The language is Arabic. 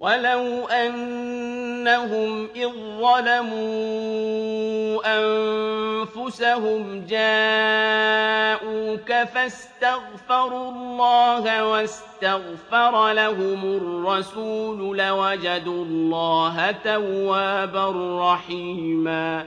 وَلَوْ أَنَّهُمْ إِذ ظَّلَمُوا أَنفُسَهُمْ جَاءُوكَ فَاسْتَغْفَرُوا اللَّهَ وَاسْتَغْفَرَ لَهُمُ الرَّسُولُ لَوَجَدُوا اللَّهَ تَوَّابًا رَّحِيمًا